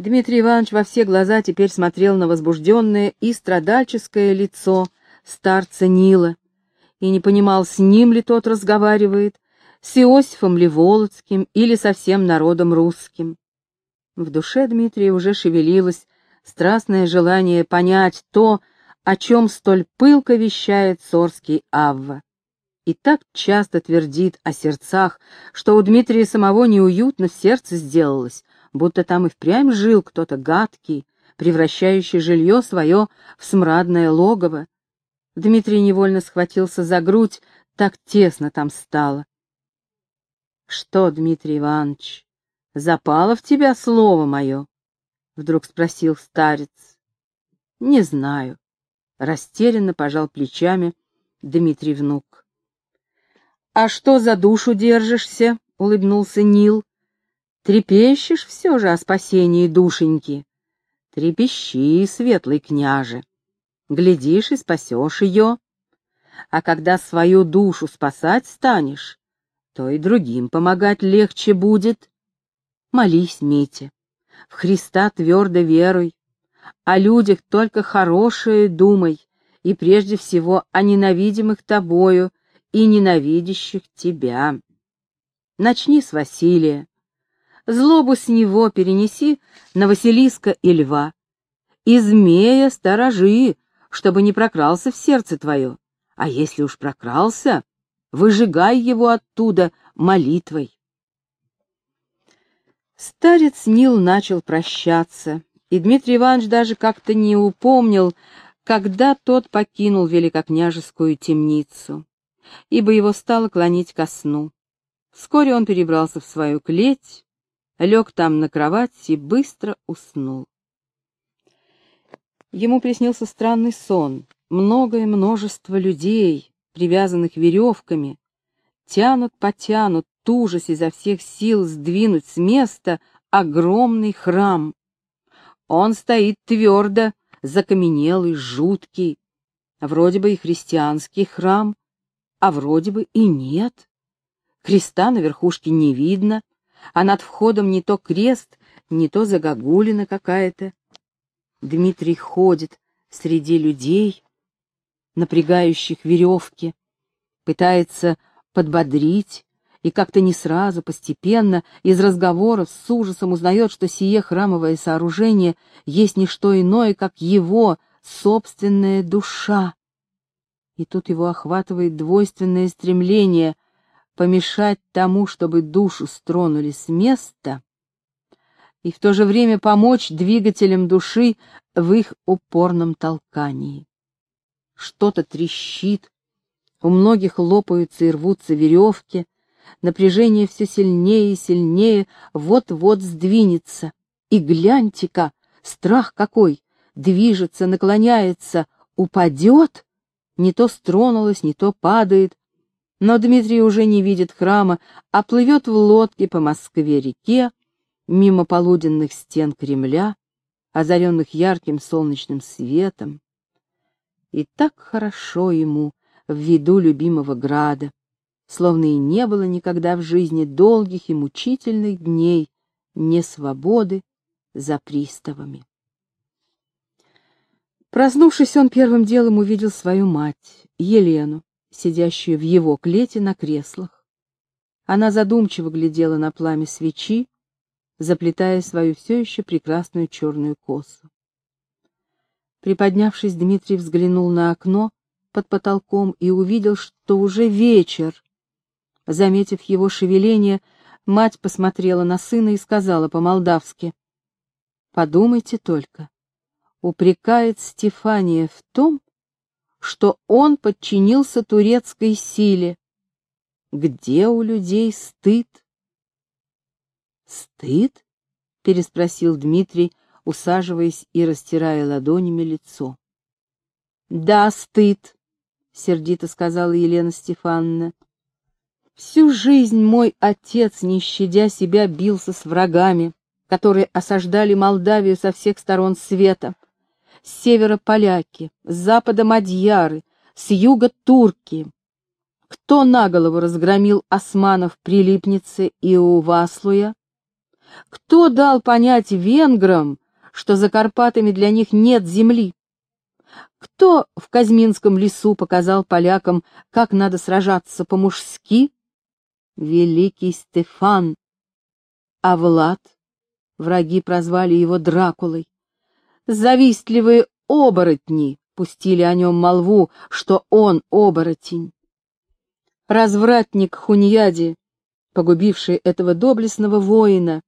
Дмитрий Иванович во все глаза теперь смотрел на возбужденное и страдальческое лицо старца Нила и не понимал, с ним ли тот разговаривает, с Иосифом ли Володским или со всем народом русским. В душе Дмитрия уже шевелилось страстное желание понять то, о чем столь пылко вещает Сорский Авва. И так часто твердит о сердцах, что у Дмитрия самого неуютно в сердце сделалось, будто там и впрямь жил кто-то гадкий, превращающий жилье свое в смрадное логово. Дмитрий невольно схватился за грудь, так тесно там стало. — Что, Дмитрий Иванович, запало в тебя слово мое? — вдруг спросил старец. — Не знаю. Растерянно пожал плечами Дмитрий внук. — А что за душу держишься? — улыбнулся Нил. Трепещешь все же о спасении душеньки? Трепещи, светлый княже. Глядишь и спасешь ее. А когда свою душу спасать станешь, то и другим помогать легче будет. Молись, Митя, в Христа твердо веруй, о людях только хорошее думай, и прежде всего о ненавидимых тобою и ненавидящих тебя. Начни с Василия, Злобу с него перенеси на Василиска и льва. И змея сторожи, чтобы не прокрался в сердце твое. А если уж прокрался, выжигай его оттуда молитвой. Старец Нил начал прощаться, и Дмитрий Иванович даже как-то не упомнил, когда тот покинул великокняжескую темницу, ибо его стало клонить ко сну. Вскоре он перебрался в свою клеть, лег там на кровать и быстро уснул. Ему приснился странный сон. Многое множество людей, привязанных веревками, тянут-потянут, тужась изо всех сил сдвинуть с места огромный храм. Он стоит твердо, закаменелый, жуткий. Вроде бы и христианский храм, а вроде бы и нет. Креста на верхушке не видно, а над входом не то крест, не то загогулина какая-то. Дмитрий ходит среди людей, напрягающих веревки, пытается подбодрить, и как-то не сразу, постепенно, из разговоров с ужасом узнает, что сие храмовое сооружение есть не что иное, как его собственная душа. И тут его охватывает двойственное стремление помешать тому, чтобы душу стронули с места, и в то же время помочь двигателям души в их упорном толкании. Что-то трещит, у многих лопаются и рвутся веревки, напряжение все сильнее и сильнее, вот-вот сдвинется. И гляньте-ка, страх какой, движется, наклоняется, упадет, не то стронулось, не то падает, но Дмитрий уже не видит храма, а плывет в лодке по Москве-реке, мимо полуденных стен Кремля, озаренных ярким солнечным светом. И так хорошо ему в виду любимого града, словно и не было никогда в жизни долгих и мучительных дней несвободы за приставами. Проснувшись, он первым делом увидел свою мать, Елену, сидящую в его клете на креслах. Она задумчиво глядела на пламя свечи, заплетая свою все еще прекрасную черную косу. Приподнявшись, Дмитрий взглянул на окно под потолком и увидел, что уже вечер. Заметив его шевеление, мать посмотрела на сына и сказала по-молдавски, «Подумайте только, упрекает Стефания в том, что он подчинился турецкой силе. Где у людей стыд? Стыд? переспросил Дмитрий, усаживаясь и растирая ладонями лицо. Да, стыд, сердито сказала Елена Стефановна. Всю жизнь мой отец, не щадя себя, бился с врагами, которые осаждали Молдавию со всех сторон света с севера поляки, с запада мадьяры, с юга турки. Кто наголову разгромил османов при Липнице и у Васлуя? Кто дал понять венграм, что за Карпатами для них нет земли? Кто в Казьминском лесу показал полякам, как надо сражаться по-мужски? Великий Стефан. А Влад? Враги прозвали его Дракулой. Завистливые оборотни пустили о нем молву, что он оборотень. Развратник Хуньяди, погубивший этого доблестного воина,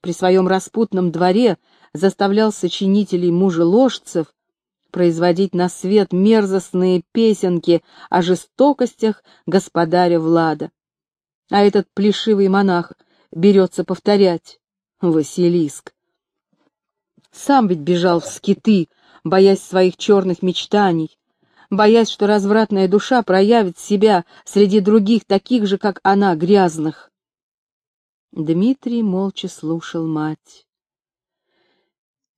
при своем распутном дворе заставлял сочинителей мужеложцев производить на свет мерзостные песенки о жестокостях господаря Влада. А этот плешивый монах берется повторять «Василиск». Сам ведь бежал в скиты, боясь своих черных мечтаний, боясь, что развратная душа проявит себя среди других таких же, как она, грязных. Дмитрий молча слушал мать.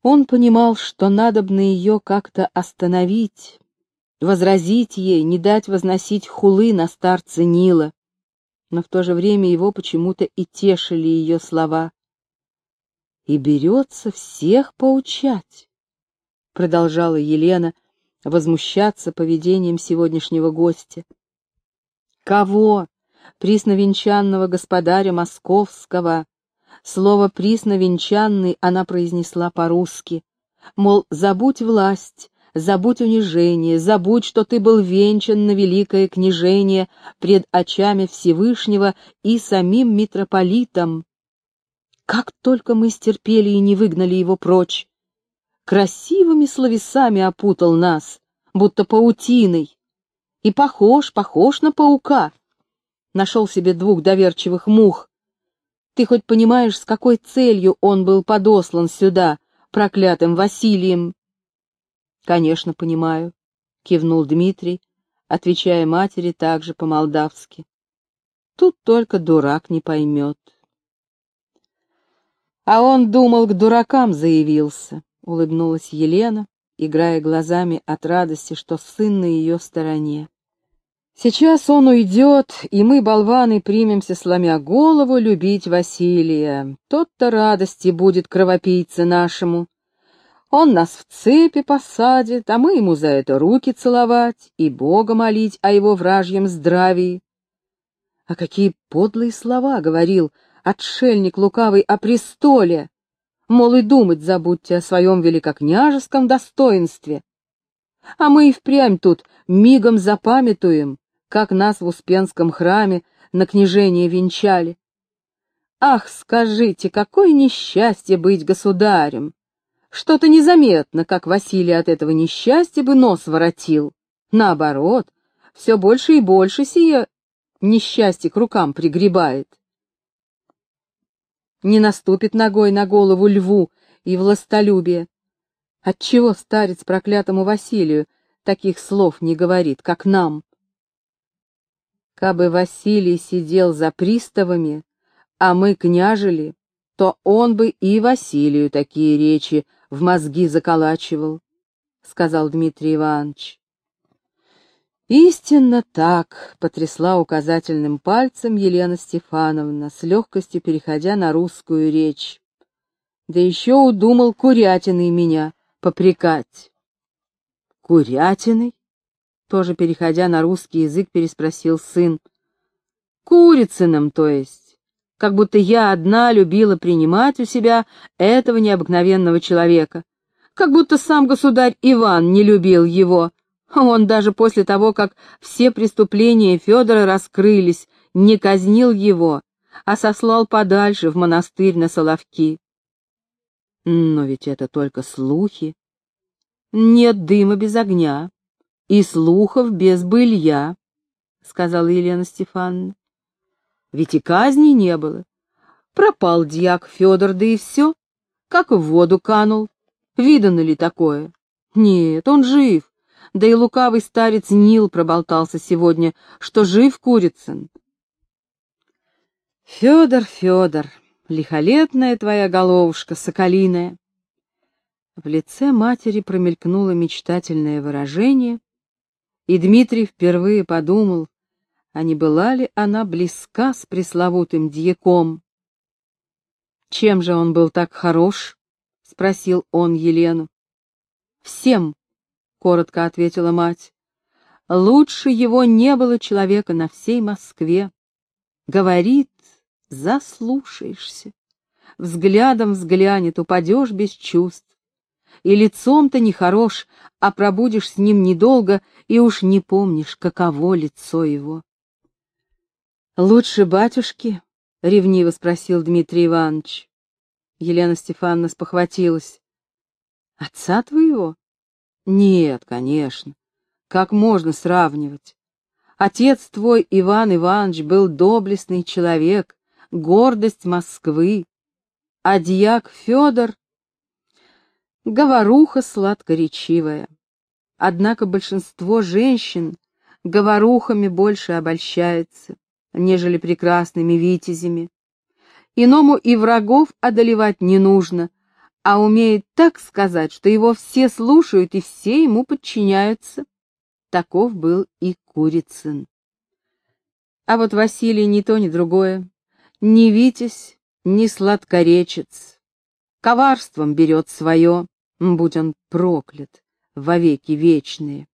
Он понимал, что надобно ее как-то остановить, возразить ей, не дать возносить хулы на старца Нила, но в то же время его почему-то и тешили ее слова. «И берется всех поучать», — продолжала Елена возмущаться поведением сегодняшнего гостя. «Кого? Присновенчанного господаря Московского, Слово «присновенчанный» она произнесла по-русски. Мол, забудь власть, забудь унижение, забудь, что ты был венчан на великое княжение пред очами Всевышнего и самим митрополитом. Как только мы стерпели и не выгнали его прочь. Красивыми словесами опутал нас, будто паутиной. И похож, похож на паука. Нашел себе двух доверчивых мух, ты хоть понимаешь, с какой целью он был подослан сюда, проклятым Василием? Конечно, понимаю, кивнул Дмитрий, отвечая матери также по-молдавски. Тут только дурак не поймет. А он думал, к дуракам заявился, улыбнулась Елена, играя глазами от радости, что сын на ее стороне. Сейчас он уйдет, и мы, болваны, примемся, сломя голову, любить Василия. Тот-то радости будет кровопийце нашему. Он нас в цепи посадит, а мы ему за это руки целовать и Бога молить о его вражьем здравии. А какие подлые слова говорил отшельник лукавый о престоле! Мол, и думать забудьте о своем великокняжеском достоинстве. А мы и впрямь тут мигом запамятуем, как нас в Успенском храме на княжение венчали. Ах, скажите, какое несчастье быть государем! Что-то незаметно, как Василий от этого несчастья бы нос воротил. Наоборот, все больше и больше сие несчастье к рукам пригребает. Не наступит ногой на голову льву и властолюбие. Отчего старец проклятому Василию таких слов не говорит, как нам? Кабы Василий сидел за приставами, а мы княжили, то он бы и Василию такие речи в мозги заколачивал, — сказал Дмитрий Иванович. «Истинно так», — потрясла указательным пальцем Елена Стефановна, с легкостью переходя на русскую речь. «Да еще удумал курятиной меня попрекать». «Курятиной?» тоже переходя на русский язык, переспросил сын. Курицыным, то есть. Как будто я одна любила принимать у себя этого необыкновенного человека. Как будто сам государь Иван не любил его. Он даже после того, как все преступления Федора раскрылись, не казнил его, а сослал подальше в монастырь на Соловки. Но ведь это только слухи. Нет дыма без огня и слухов без былья, — сказала Елена Стефановна. Ведь и казни не было. Пропал дьяк Федор, да и все, как в воду канул. Видано ли такое? Нет, он жив. Да и лукавый старец Нил проболтался сегодня, что жив Курицын. Федор, Федор, лихолетная твоя головушка, соколиная. В лице матери промелькнуло мечтательное выражение, и Дмитрий впервые подумал, а не была ли она близка с пресловутым дьяком. Чем же он был так хорош? — спросил он Елену. Всем, — коротко ответила мать. Лучше его не было человека на всей Москве. Говорит, заслушаешься. Взглядом взглянет, упадешь без чувств. И лицом-то нехорош, а пробудешь с ним недолго, и уж не помнишь, каково лицо его. «Лучше батюшки?» — ревниво спросил Дмитрий Иванович. Елена Стефановна спохватилась. «Отца твоего?» «Нет, конечно. Как можно сравнивать? Отец твой, Иван Иванович, был доблестный человек, гордость Москвы, а дьяк Федор — говоруха сладкоречивая. Однако большинство женщин говорухами больше обольщается, нежели прекрасными витязями. Иному и врагов одолевать не нужно, а умеет так сказать, что его все слушают и все ему подчиняются. Таков был и Курицын. А вот Василий ни то, ни другое, ни Витязь, ни сладкоречец. Коварством берет свое, будь он проклят, вовеки вечные.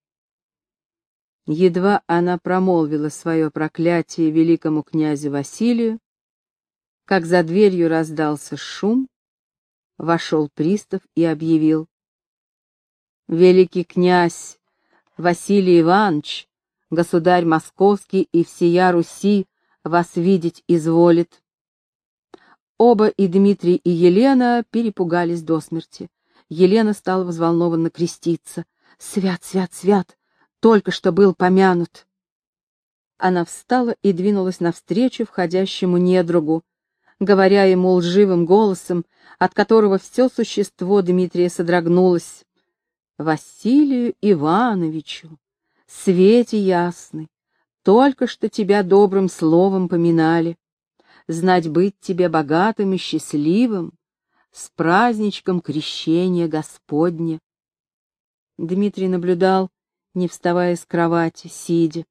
Едва она промолвила свое проклятие великому князю Василию, как за дверью раздался шум, вошел пристав и объявил. «Великий князь Василий Иванович, государь московский и всея Руси, вас видеть изволит. Оба, и Дмитрий, и Елена, перепугались до смерти. Елена стала взволнованно креститься. «Свят, свят, свят! Только что был помянут!» Она встала и двинулась навстречу входящему недругу, говоря ему лживым голосом, от которого все существо Дмитрия содрогнулось. Василию Ивановичу, Свете ясный, только что тебя добрым словом поминали, знать быть тебе богатым и счастливым, с праздничком крещения Господня. Дмитрий наблюдал, не вставая с кровати, сидя.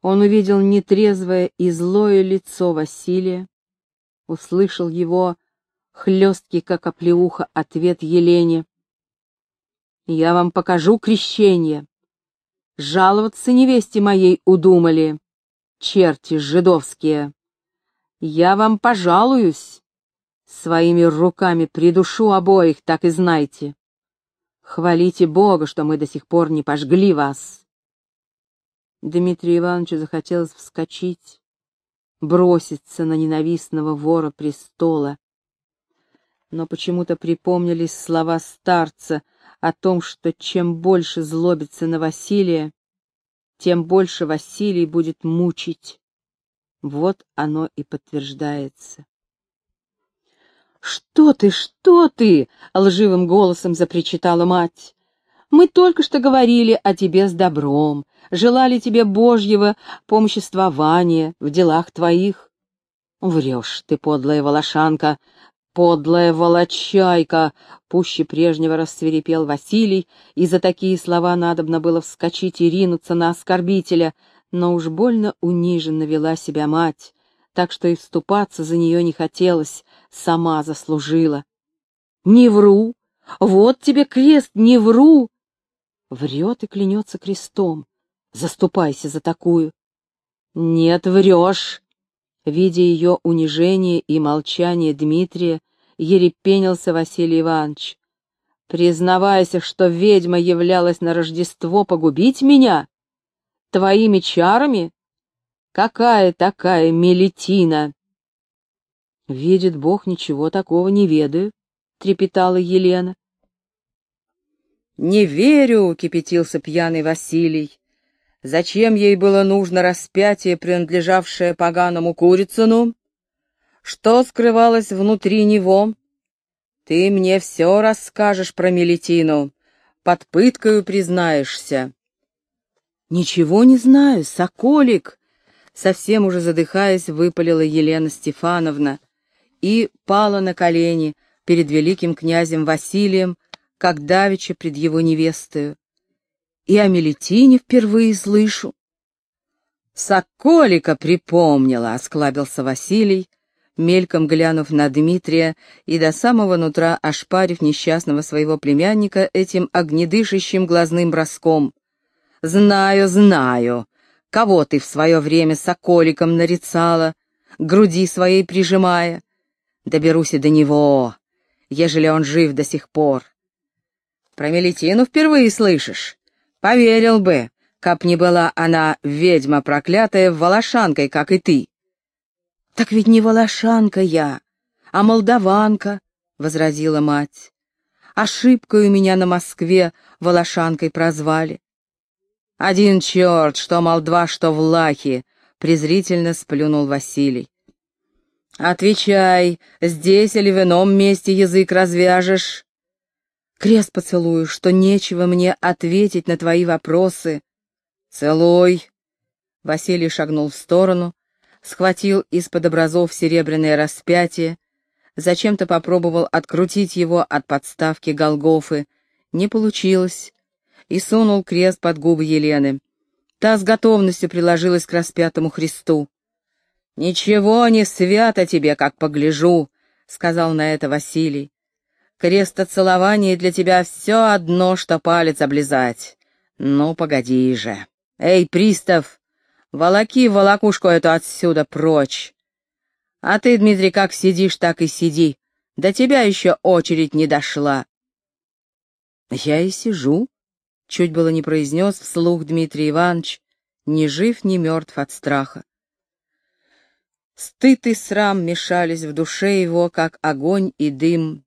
Он увидел нетрезвое и злое лицо Василия, услышал его хлесткий, как оплеуха, ответ Елене. Я вам покажу крещение. Жаловаться невесте моей удумали, черти жидовские. Я вам пожалуюсь. Своими руками придушу обоих, так и знайте. Хвалите Бога, что мы до сих пор не пожгли вас. Дмитрию Ивановичу захотелось вскочить, броситься на ненавистного вора престола. Но почему-то припомнились слова старца о том, что чем больше злобится на Василия, тем больше Василий будет мучить. Вот оно и подтверждается. «Что ты, что ты?» — лживым голосом запричитала мать. «Мы только что говорили о тебе с добром, желали тебе Божьего помоществования в делах твоих». «Врешь ты, подлая волошанка!» «Подлая волочайка!» — пуще прежнего рассверепел Василий, и за такие слова надобно было вскочить и ринуться на оскорбителя, но уж больно униженно вела себя мать, так что и вступаться за нее не хотелось, сама заслужила. «Не вру! Вот тебе крест, не вру!» Врет и клянется крестом. Заступайся за такую. «Нет, врешь!» Видя ее унижение и молчание Дмитрия, ерепенился Василий Иванович. «Признавайся, что ведьма являлась на Рождество погубить меня? Твоими чарами? Какая такая мелитина?» «Видит Бог, ничего такого не ведаю», — трепетала Елена. «Не верю», — кипятился пьяный Василий. Зачем ей было нужно распятие, принадлежавшее поганому Курицыну? Что скрывалось внутри него? Ты мне все расскажешь про Мелитину, под пыткою признаешься. Ничего не знаю, соколик, совсем уже задыхаясь, выпалила Елена Стефановна и пала на колени перед великим князем Василием, как давеча пред его невестою и о Мелитине впервые слышу. Соколика припомнила, — осклабился Василий, мельком глянув на Дмитрия и до самого нутра ошпарив несчастного своего племянника этим огнедышащим глазным броском. «Знаю, знаю, кого ты в свое время соколиком нарицала, груди своей прижимая. Доберусь и до него, ежели он жив до сих пор. Про Мелитину впервые слышишь? Поверил бы, каб не была она ведьма проклятая волошанкой, как и ты. «Так ведь не волошанка я, а молдаванка», — возразила мать. «Ошибкой у меня на Москве волошанкой прозвали». «Один черт, что молдва, что влахи», — презрительно сплюнул Василий. «Отвечай, здесь или в ином месте язык развяжешь?» «Крест поцелую, что нечего мне ответить на твои вопросы». «Целуй!» Василий шагнул в сторону, схватил из-под образов серебряное распятие, зачем-то попробовал открутить его от подставки Голгофы, не получилось, и сунул крест под губы Елены. Та с готовностью приложилась к распятому Христу. «Ничего не свято тебе, как погляжу», — сказал на это Василий. «Крестоцелование для тебя все одно, что палец облизать. Ну, погоди же. Эй, пристав, Волоки волокушку эту отсюда прочь. А ты, Дмитрий, как сидишь, так и сиди. До тебя еще очередь не дошла. Я и сижу, чуть было не произнес вслух Дмитрий Иванович, ни жив, ни мертв от страха. Стыд и срам мешались в душе его, как огонь и дым.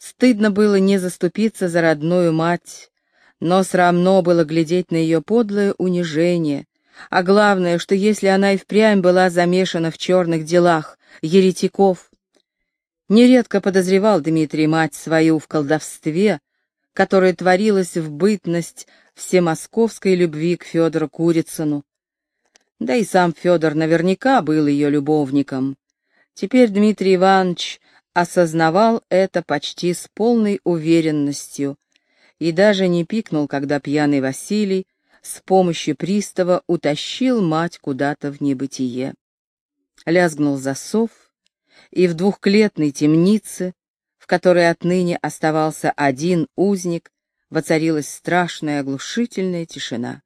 Стыдно было не заступиться за родную мать, но срамно было глядеть на ее подлое унижение, а главное, что если она и впрямь была замешана в черных делах, еретиков, нередко подозревал Дмитрий мать свою в колдовстве, которое творилось в бытность всемосковской любви к Федору Курицыну. Да и сам Федор наверняка был ее любовником. Теперь Дмитрий Иванович осознавал это почти с полной уверенностью и даже не пикнул, когда пьяный Василий с помощью пристава утащил мать куда-то в небытие. Лязгнул засов, и в двухклетной темнице, в которой отныне оставался один узник, воцарилась страшная оглушительная тишина.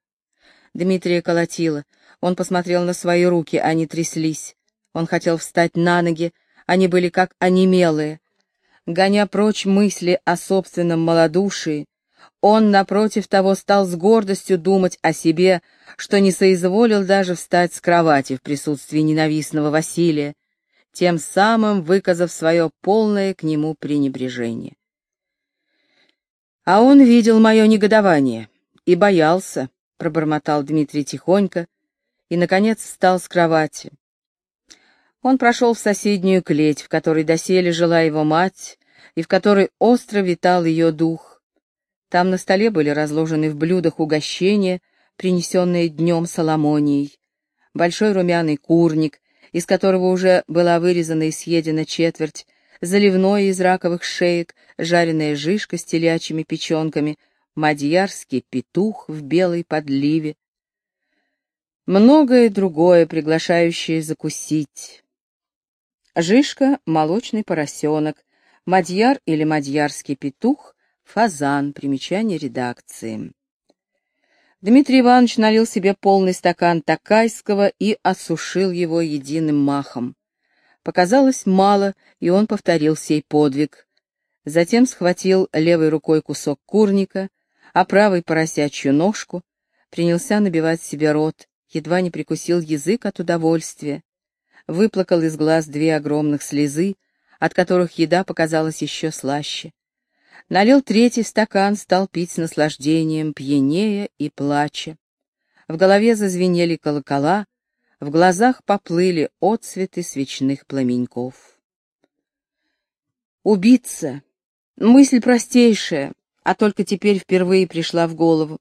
Дмитрия колотила, он посмотрел на свои руки, они тряслись. Он хотел встать на ноги, они были как онемелые. Гоня прочь мысли о собственном малодушии, он, напротив того, стал с гордостью думать о себе, что не соизволил даже встать с кровати в присутствии ненавистного Василия, тем самым выказав свое полное к нему пренебрежение. «А он видел мое негодование и боялся», — пробормотал Дмитрий тихонько, и, наконец, встал с кровати. Он прошел в соседнюю клеть, в которой доселе жила его мать, и в которой остро витал ее дух, там на столе были разложены в блюдах угощения, принесенные днем Соломонией, большой румяный курник, из которого уже была вырезана и съедена четверть, заливное из раковых шеек, жареная жишка с телячьими печенками, мадьярский петух в белой подливе. Многое другое, приглашающее закусить. Жишка — молочный поросенок, мадьяр или мадьярский петух Фазан. Примечание редакции. Дмитрий Иванович налил себе полный стакан такайского и осушил его единым махом. Показалось мало, и он повторил сей подвиг. Затем схватил левой рукой кусок курника, а правой поросячью ножку, принялся набивать себе рот, едва не прикусил язык от удовольствия, выплакал из глаз две огромных слезы, от которых еда показалась еще слаще налил третий стакан, стал пить с наслаждением, пьянее и плача. В голове зазвенели колокола, в глазах поплыли отцветы свечных пламеньков. Убиться! Мысль простейшая, а только теперь впервые пришла в голову.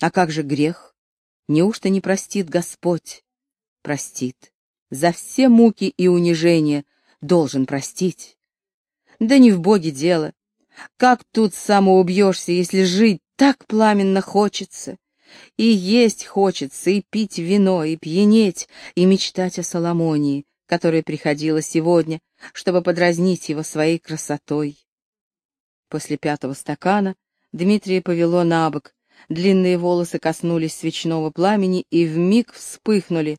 А как же грех? Неужто не простит Господь? Простит. За все муки и унижения должен простить. Да не в Боге дело. Как тут самоубьешься, если жить так пламенно хочется? И есть хочется, и пить вино, и пьянеть, и мечтать о Соломонии, которая приходила сегодня, чтобы подразнить его своей красотой. После пятого стакана Дмитрия повело на бок, длинные волосы коснулись свечного пламени и вмиг вспыхнули.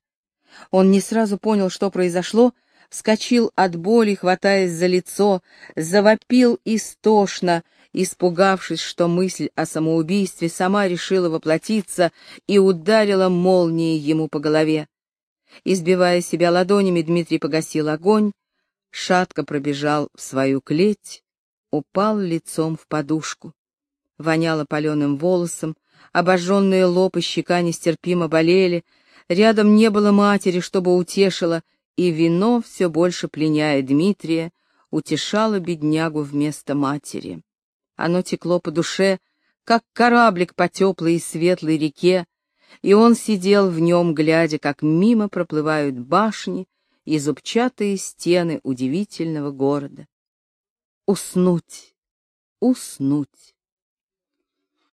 Он не сразу понял, что произошло, вскочил от боли, хватаясь за лицо, завопил истошно, испугавшись, что мысль о самоубийстве сама решила воплотиться и ударила молнией ему по голове. Избивая себя ладонями, Дмитрий погасил огонь, шатко пробежал в свою клеть, упал лицом в подушку. Воняло паленым волосом, обожженные лоб и щека нестерпимо болели, рядом не было матери, чтобы утешила, и вино, все больше пленяя Дмитрия, утешало беднягу вместо матери. Оно текло по душе, как кораблик по теплой и светлой реке, и он сидел в нем, глядя, как мимо проплывают башни и зубчатые стены удивительного города. Уснуть, уснуть.